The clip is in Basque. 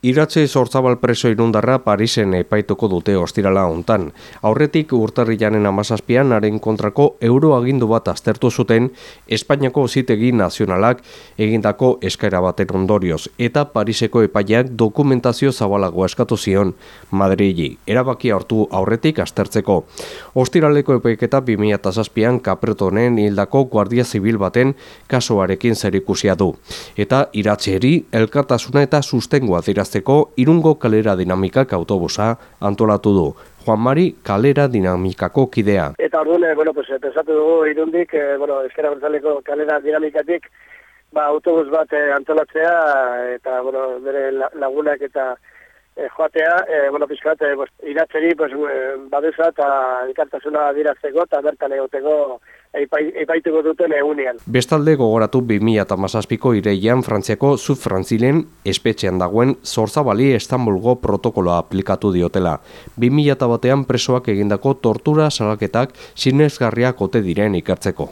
Iratze zortzabal preso irundarra Parisen epaituko dute ostirala hontan. Aurretik urtarrilanen amazazpian haren kontrako euroagindu bat aztertu zuten Espainiako zitegi nazionalak egindako eskaera baten ondorioz eta Pariseko epaileak dokumentazio zabalago eskatu zion Madrili. Erabakia hartu aurretik aztertzeko. Ostiraleko epaiketa 2007an kapretonen hildako guardia zibil baten kasuarekin zerikusia du. Eta iratzeri elkartasuna eta sustengoa dira adierazteko irungo kalera dinamikak autobusa antolatu du. Juan Mari kalera dinamikako kidea. Eta orduan, eh, bueno, pues, pensatu dugu irundik, eh, bueno, eskera bertzaleko kalera dinamikatik, ba, autobus bat eh, antolatzea, eta, bueno, bere lagunak eta e, joatea, e, bueno, pizkat, e, iratzeri, pues, e, badeza eta ikartasuna dirazteko, eta bertan egoteko epaituko duten egunean. Bestalde gogoratu 2008ko ireian Frantziako Zufrantzilen espetxean dagoen Zorzabali Estambulgo protokoloa aplikatu diotela. 2008an presoak egindako tortura salaketak sinezgarriak ote diren ikertzeko.